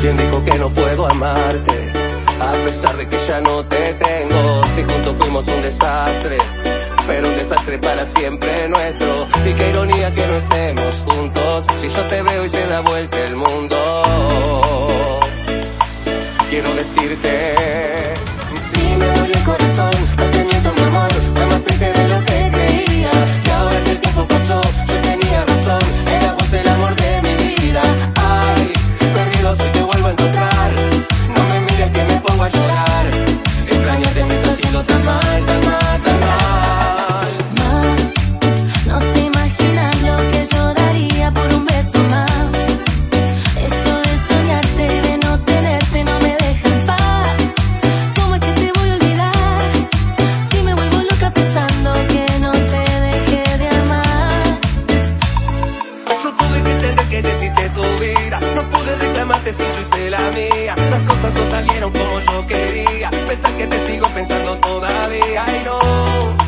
¿Quién dijo que no puedo amarte? A pesar de que ya no te tengo, si juntos fuimos un desastre, pero un desastre para siempre nuestro. Y qué ironía que no estemos juntos, si yo te veo y se da vuelta el mundo. Quiero decirte, pensar que te sigo pensando todavía. Ay, no.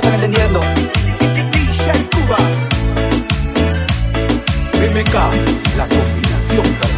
todos están entendiendo. DJ Cuba. MK, la combinación